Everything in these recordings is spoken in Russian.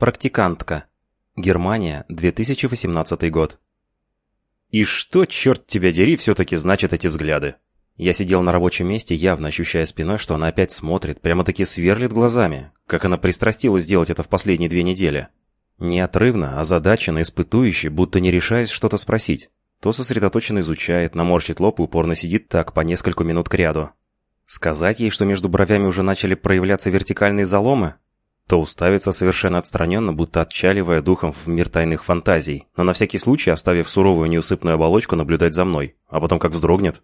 Практикантка. Германия, 2018 год. И что, черт тебя дери, все-таки значат эти взгляды? Я сидел на рабочем месте, явно ощущая спиной, что она опять смотрит, прямо-таки сверлит глазами, как она пристрастилась сделать это в последние две недели. Неотрывно, озадаченно, испытующе, будто не решаясь что-то спросить. То сосредоточенно изучает, наморщит лоб и упорно сидит так по несколько минут кряду. Сказать ей, что между бровями уже начали проявляться вертикальные заломы? То уставится совершенно отстраненно, будто отчаливая духом в мир тайных фантазий, но на всякий случай оставив суровую неусыпную оболочку наблюдать за мной, а потом как вздрогнет.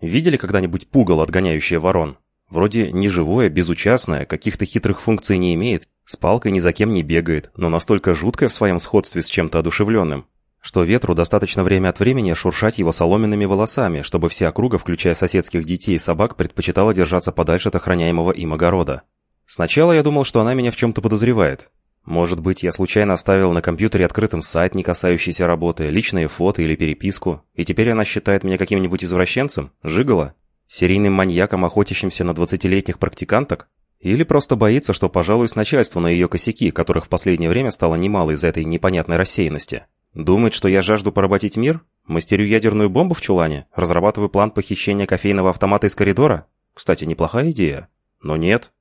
Видели когда-нибудь пугало, отгоняющее ворон? Вроде неживое, безучастное, каких-то хитрых функций не имеет, с палкой ни за кем не бегает, но настолько жуткое в своем сходстве с чем-то одушевленным, что ветру достаточно время от времени шуршать его соломенными волосами, чтобы вся округа, включая соседских детей и собак, предпочитала держаться подальше от охраняемого им огорода. Сначала я думал, что она меня в чем-то подозревает. Может быть, я случайно оставил на компьютере открытым сайт, не касающийся работы, личные фото или переписку, и теперь она считает меня каким-нибудь извращенцем, жигало, серийным маньяком, охотящимся на 20-летних практиканток? Или просто боится, что пожалуюсь начальству на ее косяки, которых в последнее время стало немало из-за этой непонятной рассеянности? Думает, что я жажду поработить мир? Мастерю ядерную бомбу в чулане? Разрабатываю план похищения кофейного автомата из коридора? Кстати, неплохая идея. Но нет,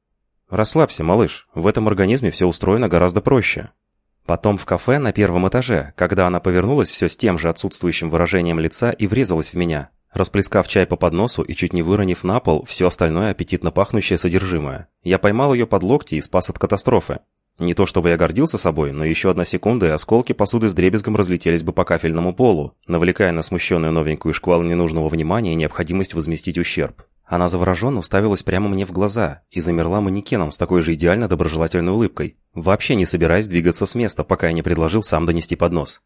«Расслабься, малыш, в этом организме все устроено гораздо проще». Потом в кафе на первом этаже, когда она повернулась все с тем же отсутствующим выражением лица и врезалась в меня, расплескав чай по подносу и чуть не выронив на пол все остальное аппетитно пахнущее содержимое. Я поймал ее под локти и спас от катастрофы. Не то чтобы я гордился собой, но еще одна секунда, и осколки посуды с дребезгом разлетелись бы по кафельному полу, навлекая на смущенную новенькую шквал ненужного внимания и необходимость возместить ущерб. Она завороженно уставилась прямо мне в глаза и замерла манекеном с такой же идеально доброжелательной улыбкой, вообще не собираясь двигаться с места, пока я не предложил сам донести поднос.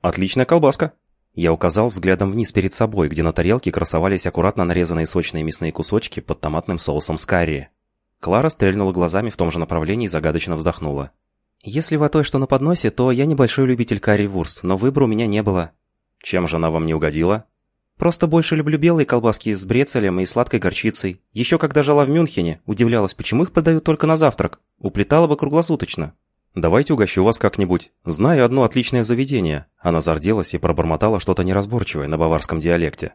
«Отличная колбаска!» Я указал взглядом вниз перед собой, где на тарелке красовались аккуратно нарезанные сочные мясные кусочки под томатным соусом с карри. Клара стрельнула глазами в том же направлении и загадочно вздохнула. «Если вы той, что на подносе, то я небольшой любитель карри-вурст, но выбора у меня не было». «Чем же она вам не угодила?» Просто больше люблю белые колбаски с брецелем и сладкой горчицей. Еще когда жила в Мюнхене, удивлялась, почему их подают только на завтрак. Уплетала бы круглосуточно. «Давайте угощу вас как-нибудь. Знаю одно отличное заведение». Она зарделась и пробормотала что-то неразборчивое на баварском диалекте.